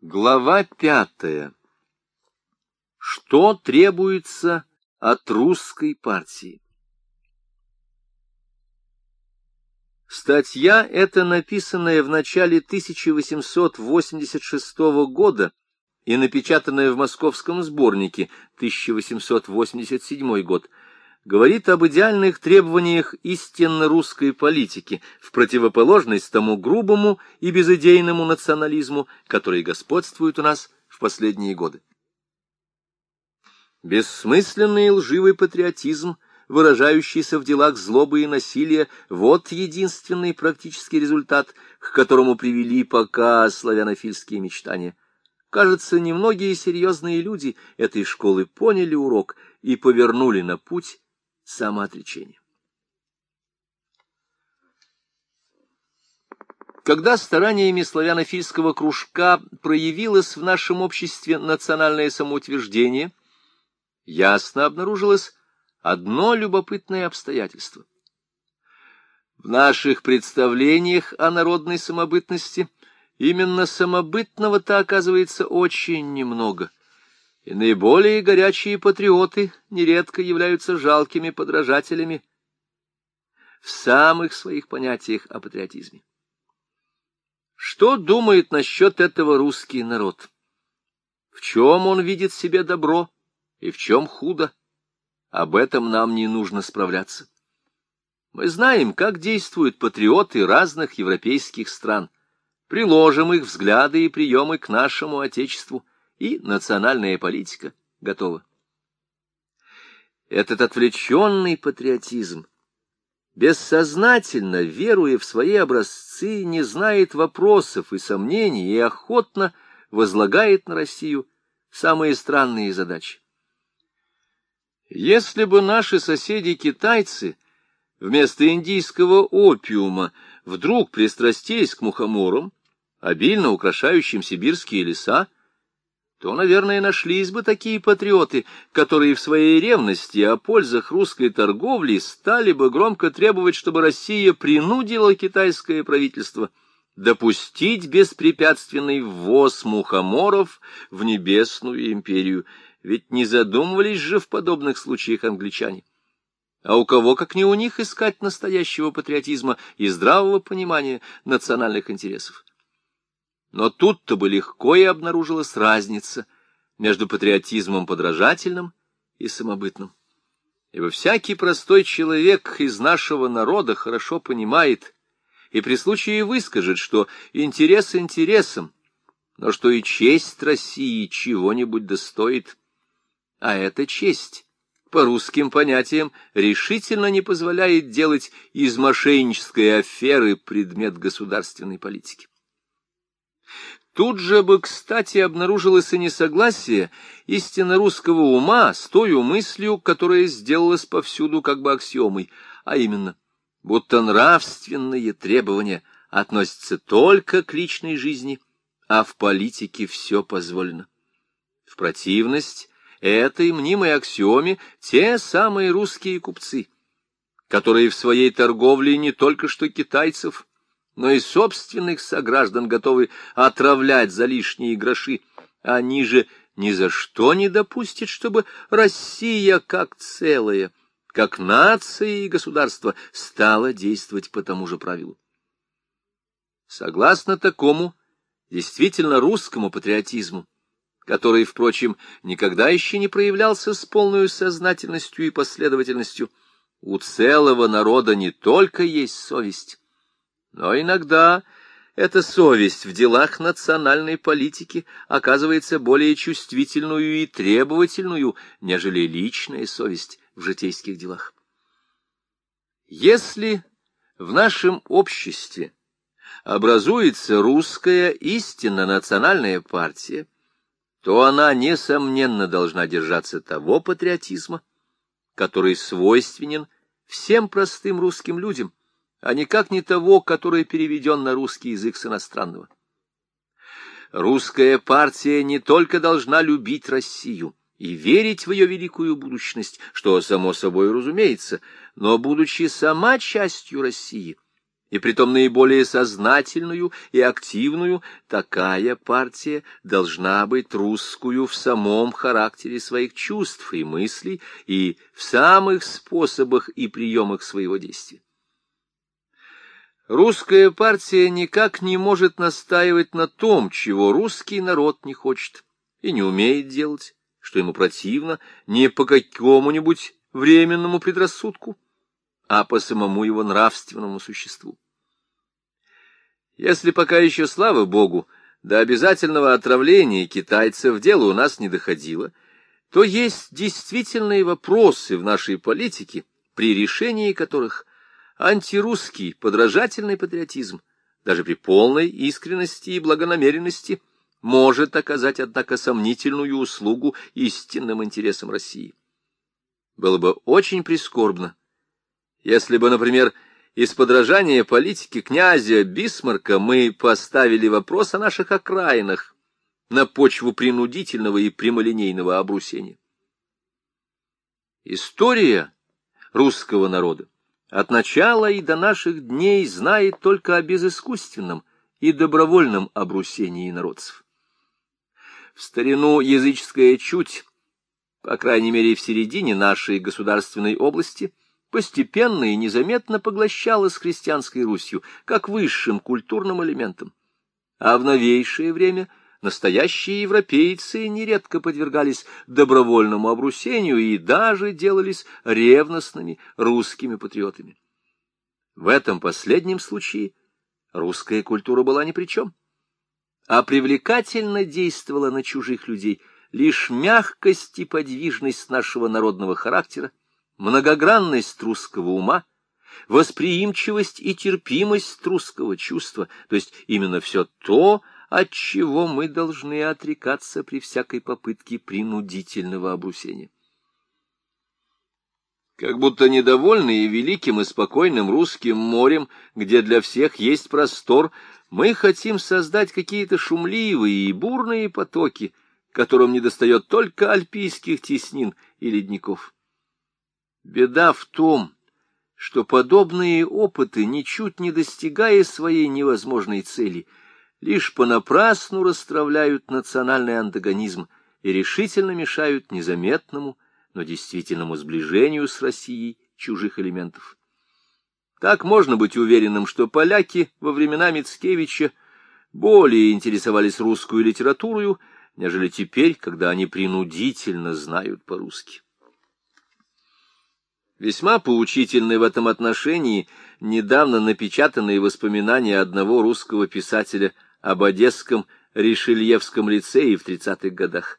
Глава пятая. Что требуется от русской партии? Статья эта, написанная в начале 1886 года и напечатанная в московском сборнике 1887 год, говорит об идеальных требованиях истинно русской политики, в противоположность тому грубому и безыдейному национализму, который господствует у нас в последние годы. Бессмысленный и лживый патриотизм, выражающийся в делах злобы и насилия, вот единственный практический результат, к которому привели пока славянофильские мечтания. Кажется, немногие серьезные люди этой школы поняли урок и повернули на путь самоотречения. Когда стараниями славянофильского кружка проявилось в нашем обществе национальное самоутверждение, ясно обнаружилось одно любопытное обстоятельство. В наших представлениях о народной самобытности именно самобытного-то оказывается очень немного – и наиболее горячие патриоты нередко являются жалкими подражателями в самых своих понятиях о патриотизме. Что думает насчет этого русский народ? В чем он видит себе добро и в чем худо? Об этом нам не нужно справляться. Мы знаем, как действуют патриоты разных европейских стран. Приложим их взгляды и приемы к нашему Отечеству – и национальная политика готова. Этот отвлеченный патриотизм, бессознательно веруя в свои образцы, не знает вопросов и сомнений и охотно возлагает на Россию самые странные задачи. Если бы наши соседи-китайцы вместо индийского опиума вдруг пристрастились к мухоморам, обильно украшающим сибирские леса, то, наверное, нашлись бы такие патриоты, которые в своей ревности о пользах русской торговли стали бы громко требовать, чтобы Россия принудила китайское правительство допустить беспрепятственный ввоз мухоморов в небесную империю, ведь не задумывались же в подобных случаях англичане. А у кого, как не у них, искать настоящего патриотизма и здравого понимания национальных интересов? Но тут-то бы легко и обнаружилась разница между патриотизмом подражательным и самобытным. Ибо всякий простой человек из нашего народа хорошо понимает и при случае выскажет, что интерес интересом, но что и честь России чего-нибудь достоит. А эта честь, по русским понятиям, решительно не позволяет делать из мошеннической аферы предмет государственной политики. Тут же бы, кстати, обнаружилось и несогласие истинно русского ума с той мыслью, которая сделалась повсюду как бы аксиомой, а именно, будто нравственные требования относятся только к личной жизни, а в политике все позволено. В противность этой мнимой аксиоме те самые русские купцы, которые в своей торговле не только что китайцев, но и собственных сограждан готовы отравлять за лишние гроши. Они же ни за что не допустят, чтобы Россия как целая, как нация и государство стала действовать по тому же правилу. Согласно такому действительно русскому патриотизму, который, впрочем, никогда еще не проявлялся с полной сознательностью и последовательностью, у целого народа не только есть совесть, но иногда эта совесть в делах национальной политики оказывается более чувствительную и требовательную, нежели личная совесть в житейских делах. Если в нашем обществе образуется русская истинно национальная партия, то она, несомненно, должна держаться того патриотизма, который свойственен всем простым русским людям, а никак не того, который переведен на русский язык с иностранного. Русская партия не только должна любить Россию и верить в ее великую будущность, что само собой разумеется, но, будучи сама частью России, и притом наиболее сознательную и активную, такая партия должна быть русскую в самом характере своих чувств и мыслей и в самых способах и приемах своего действия. Русская партия никак не может настаивать на том, чего русский народ не хочет и не умеет делать, что ему противно, не по какому-нибудь временному предрассудку, а по самому его нравственному существу. Если пока еще, слава богу, до обязательного отравления китайцев дело у нас не доходило, то есть действительные вопросы в нашей политике, при решении которых антирусский подражательный патриотизм, даже при полной искренности и благонамеренности, может оказать, однако, сомнительную услугу истинным интересам России. Было бы очень прискорбно, если бы, например, из подражания политики князя Бисмарка мы поставили вопрос о наших окраинах на почву принудительного и прямолинейного обрусения. История русского народа от начала и до наших дней знает только о безыскусственном и добровольном обрусении народцев. В старину языческая чуть, по крайней мере в середине нашей государственной области, постепенно и незаметно поглощалась христианской Русью как высшим культурным элементом. А в новейшее время настоящие европейцы нередко подвергались добровольному обрусению и даже делались ревностными русскими патриотами. В этом последнем случае русская культура была ни при чем, а привлекательно действовала на чужих людей лишь мягкость и подвижность нашего народного характера, многогранность русского ума, восприимчивость и терпимость русского чувства, то есть именно все то, от чего мы должны отрекаться при всякой попытке принудительного обрусения. Как будто недовольные великим и спокойным русским морем, где для всех есть простор, мы хотим создать какие-то шумливые и бурные потоки, которым недостает только альпийских теснин и ледников. Беда в том, что подобные опыты, ничуть не достигая своей невозможной цели — лишь понапрасну расстравляют национальный антагонизм и решительно мешают незаметному, но действительному сближению с Россией чужих элементов. Так можно быть уверенным, что поляки во времена Мицкевича более интересовались русскую литературою, нежели теперь, когда они принудительно знают по-русски. Весьма поучительны в этом отношении недавно напечатанные воспоминания одного русского писателя – об Одесском Ришельевском лицее в 30-х годах.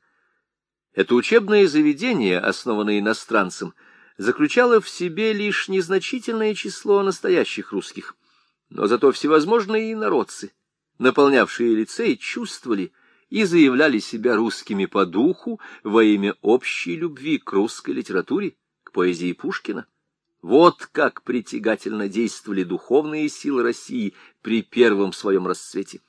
Это учебное заведение, основанное иностранцем, заключало в себе лишь незначительное число настоящих русских, но зато всевозможные инородцы, наполнявшие лицей, чувствовали и заявляли себя русскими по духу во имя общей любви к русской литературе, к поэзии Пушкина. Вот как притягательно действовали духовные силы России при первом своем расцвете.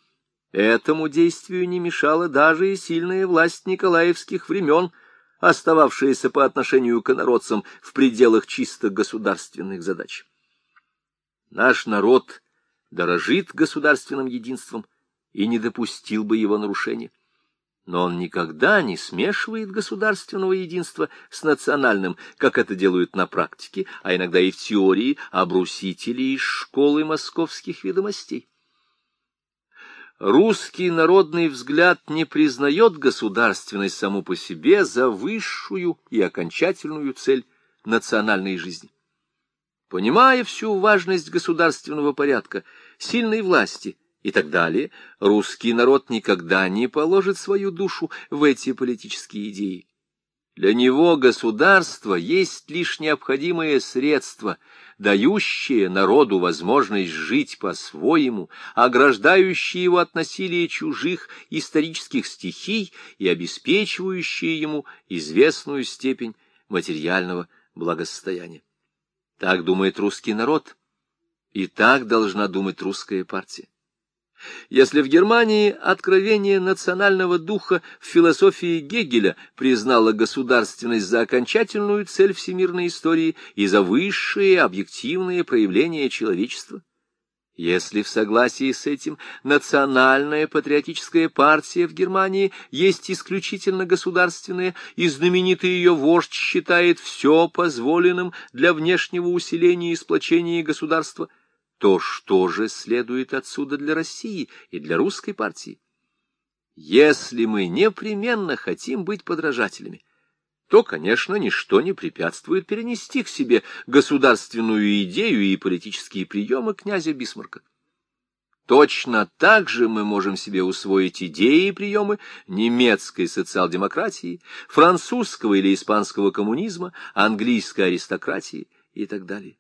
Этому действию не мешала даже и сильная власть николаевских времен, остававшаяся по отношению к инородцам в пределах чисто государственных задач. Наш народ дорожит государственным единством и не допустил бы его нарушения. Но он никогда не смешивает государственного единства с национальным, как это делают на практике, а иногда и в теории обрусители из школы московских ведомостей. Русский народный взгляд не признает государственность саму по себе за высшую и окончательную цель национальной жизни. Понимая всю важность государственного порядка, сильной власти и так далее, русский народ никогда не положит свою душу в эти политические идеи. Для него государство есть лишь необходимое средство – дающее народу возможность жить по-своему, ограждающее его от насилия чужих исторических стихий и обеспечивающее ему известную степень материального благосостояния. Так думает русский народ, и так должна думать русская партия. Если в Германии откровение национального духа в философии Гегеля признало государственность за окончательную цель всемирной истории и за высшее объективное проявление человечества, Если в согласии с этим национальная патриотическая партия в Германии есть исключительно государственная, и знаменитый ее вождь считает все позволенным для внешнего усиления и сплочения государства, то что же следует отсюда для России и для русской партии? Если мы непременно хотим быть подражателями, то, конечно, ничто не препятствует перенести к себе государственную идею и политические приемы князя Бисмарка. Точно так же мы можем себе усвоить идеи и приемы немецкой социал-демократии, французского или испанского коммунизма, английской аристократии и так далее.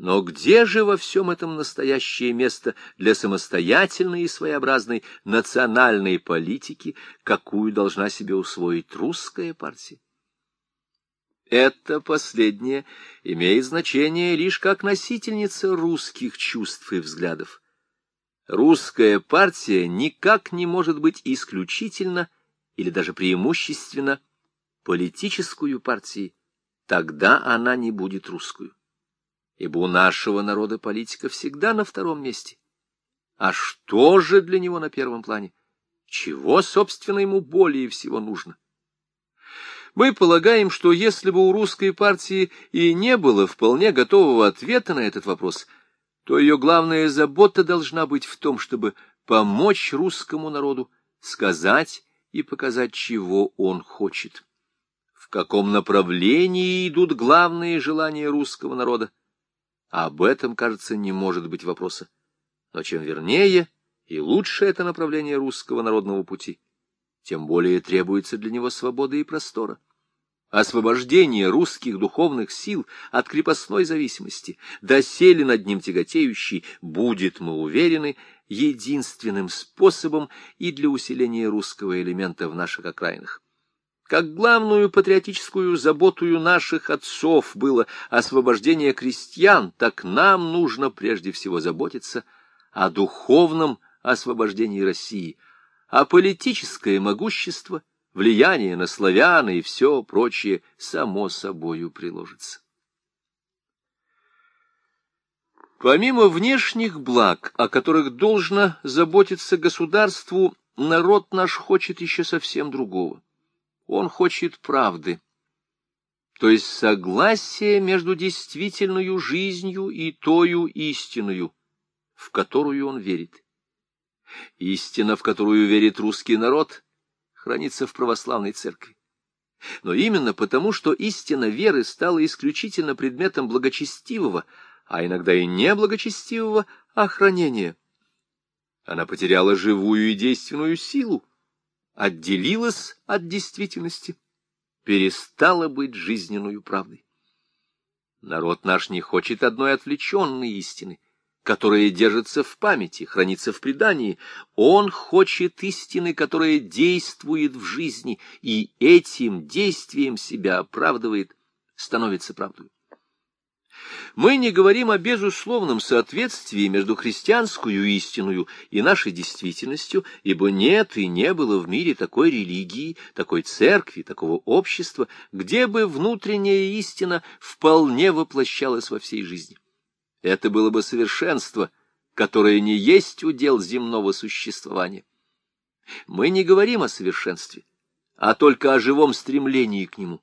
Но где же во всем этом настоящее место для самостоятельной и своеобразной национальной политики, какую должна себе усвоить русская партия? Это последнее имеет значение лишь как носительница русских чувств и взглядов. Русская партия никак не может быть исключительно или даже преимущественно политическую партией, тогда она не будет русскую ибо у нашего народа политика всегда на втором месте. А что же для него на первом плане? Чего, собственно, ему более всего нужно? Мы полагаем, что если бы у русской партии и не было вполне готового ответа на этот вопрос, то ее главная забота должна быть в том, чтобы помочь русскому народу сказать и показать, чего он хочет. В каком направлении идут главные желания русского народа, об этом, кажется, не может быть вопроса. Но чем вернее и лучше это направление русского народного пути, тем более требуется для него свободы и простора. Освобождение русских духовных сил от крепостной зависимости, доселе над ним тяготеющий, будет, мы уверены, единственным способом и для усиления русского элемента в наших окраинах. Как главную патриотическую заботую наших отцов было освобождение крестьян, так нам нужно прежде всего заботиться о духовном освобождении России, а политическое могущество, влияние на славян и все прочее само собою приложится. Помимо внешних благ, о которых должно заботиться государству, народ наш хочет еще совсем другого. Он хочет правды, то есть согласия между действительную жизнью и тою истинную, в которую он верит. Истина, в которую верит русский народ, хранится в православной церкви. Но именно потому, что истина веры стала исключительно предметом благочестивого, а иногда и неблагочестивого охранения. Она потеряла живую и действенную силу, отделилась от действительности, перестала быть жизненную правдой. Народ наш не хочет одной отвлеченной истины, которая держится в памяти, хранится в предании. Он хочет истины, которая действует в жизни, и этим действием себя оправдывает, становится правдой. Мы не говорим о безусловном соответствии между христианскую истиною и нашей действительностью, ибо нет и не было в мире такой религии, такой церкви, такого общества, где бы внутренняя истина вполне воплощалась во всей жизни. Это было бы совершенство, которое не есть удел земного существования. Мы не говорим о совершенстве, а только о живом стремлении к нему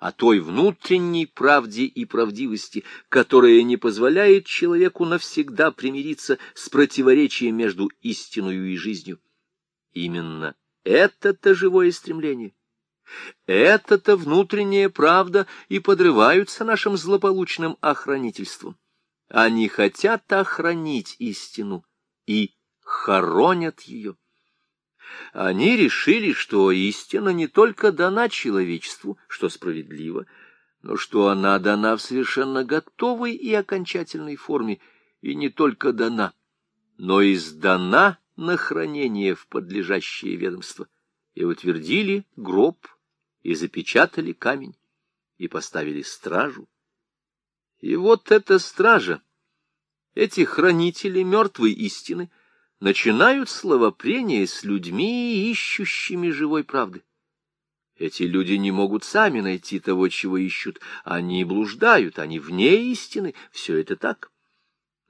о той внутренней правде и правдивости, которая не позволяет человеку навсегда примириться с противоречием между истиною и жизнью. Именно это-то живое стремление, это-то внутренняя правда и подрываются нашим злополучным охранительством. Они хотят охранить истину и хоронят ее. Они решили, что истина не только дана человечеству, что справедливо, но что она дана в совершенно готовой и окончательной форме, и не только дана, но и сдана на хранение в подлежащее ведомство, и утвердили гроб, и запечатали камень, и поставили стражу. И вот эта стража, эти хранители мертвой истины — начинают словопрение с людьми, ищущими живой правды. Эти люди не могут сами найти того, чего ищут. Они блуждают, они вне истины. Все это так.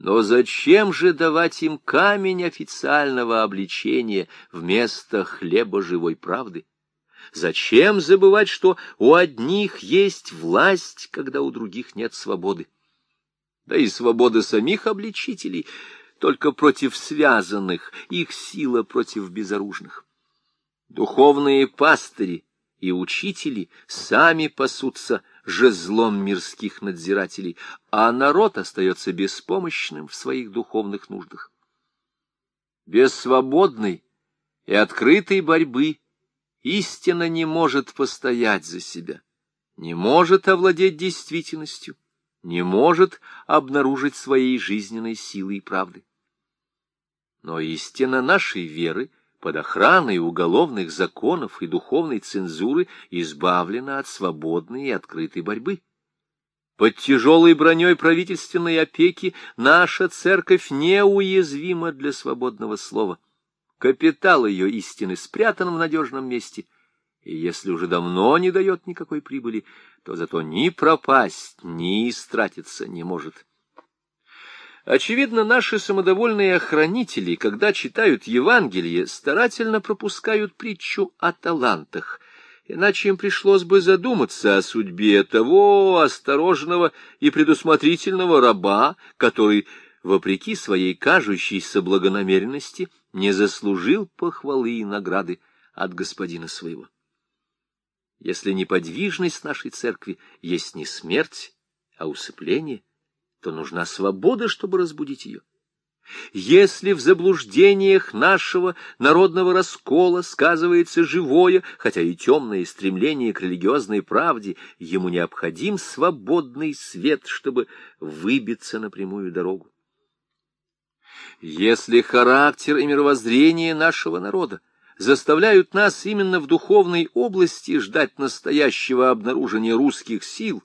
Но зачем же давать им камень официального обличения вместо хлеба живой правды? Зачем забывать, что у одних есть власть, когда у других нет свободы? Да и свобода самих обличителей только против связанных, их сила против безоружных. Духовные пастыри и учители сами пасутся жезлом мирских надзирателей, а народ остается беспомощным в своих духовных нуждах. Без свободной и открытой борьбы истина не может постоять за себя, не может овладеть действительностью, не может обнаружить своей жизненной силы и правды. Но истина нашей веры под охраной уголовных законов и духовной цензуры избавлена от свободной и открытой борьбы. Под тяжелой броней правительственной опеки наша церковь неуязвима для свободного слова. Капитал ее истины спрятан в надежном месте, и если уже давно не дает никакой прибыли, то зато ни пропасть, ни истратиться не может. Очевидно, наши самодовольные охранители, когда читают Евангелие, старательно пропускают притчу о талантах, иначе им пришлось бы задуматься о судьбе того осторожного и предусмотрительного раба, который, вопреки своей кажущейся благонамеренности, не заслужил похвалы и награды от господина своего. Если неподвижность нашей церкви есть не смерть, а усыпление, то нужна свобода, чтобы разбудить ее. Если в заблуждениях нашего народного раскола сказывается живое, хотя и темное стремление к религиозной правде, ему необходим свободный свет, чтобы выбиться на прямую дорогу. Если характер и мировоззрение нашего народа заставляют нас именно в духовной области ждать настоящего обнаружения русских сил,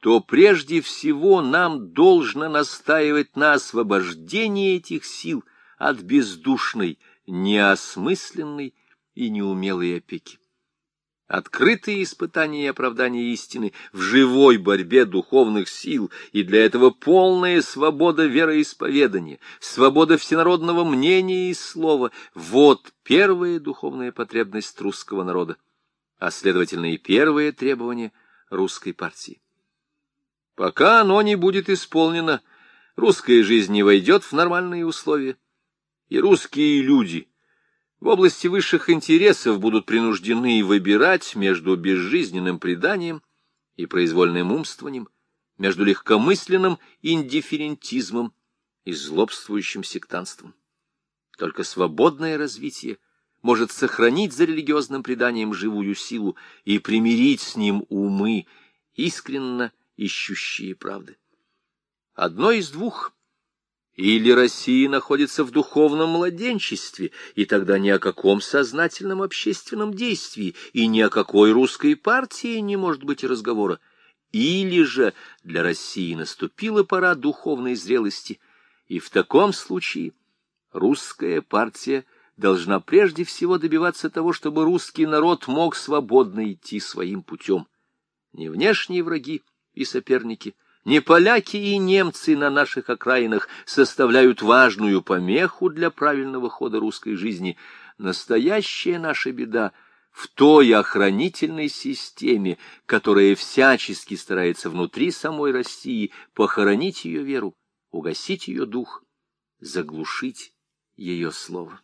то прежде всего нам должно настаивать на освобождении этих сил от бездушной, неосмысленной и неумелой опеки. Открытые испытания и оправдания истины в живой борьбе духовных сил, и для этого полная свобода вероисповедания, свобода всенародного мнения и слова — вот первая духовная потребность русского народа, а следовательно и первое требование русской партии. Пока оно не будет исполнено, русская жизнь не войдет в нормальные условия, и русские люди в области высших интересов будут принуждены выбирать между безжизненным преданием и произвольным умствованием, между легкомысленным индифферентизмом и злобствующим сектантством. Только свободное развитие может сохранить за религиозным преданием живую силу и примирить с ним умы, искренно ищущие правды. Одно из двух. Или Россия находится в духовном младенчестве, и тогда ни о каком сознательном общественном действии и ни о какой русской партии не может быть разговора. Или же для России наступила пора духовной зрелости, и в таком случае русская партия должна прежде всего добиваться того, чтобы русский народ мог свободно идти своим путем. Не внешние враги, и соперники, не поляки и немцы на наших окраинах составляют важную помеху для правильного хода русской жизни. Настоящая наша беда в той охранительной системе, которая всячески старается внутри самой России похоронить ее веру, угасить ее дух, заглушить ее слово.